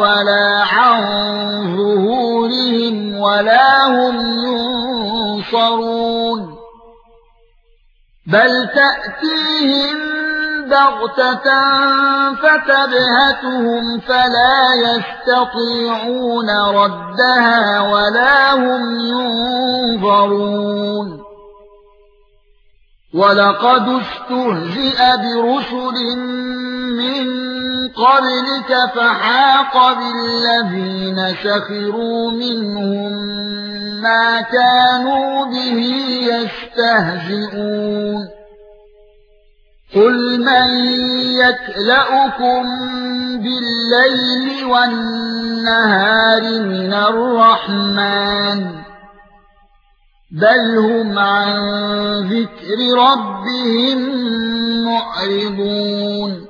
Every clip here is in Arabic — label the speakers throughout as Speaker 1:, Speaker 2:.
Speaker 1: ولا عن ظهورهم ولا هم ينصرون. بل تأتيهم بغتة فتبهتهم فلا يستطيعون ردها ولا هم ينظرون. ولقد استهزئ برسل من قبلك فحاق بالذين سخروا منهم ما كانوا به يستهزئون. قل من يكلؤكم بالليل والنهار من الرحمن؟ بل هم عن ذكر ربهم معرضون.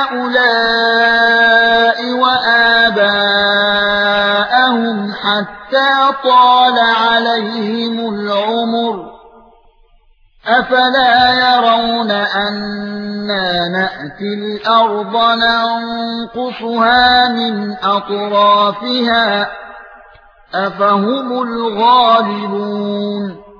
Speaker 1: حَتَّى طَالَ عَلَيْهِمُ الْعُمُرُ. أَفَلَا يَرَوْنَ أَنَّا نَأْتِي الْأَرْضَ نَنقُصُهَا مِنْ أَطْرَافِهَا أَفَهُمُ الْغَالِبُونَ.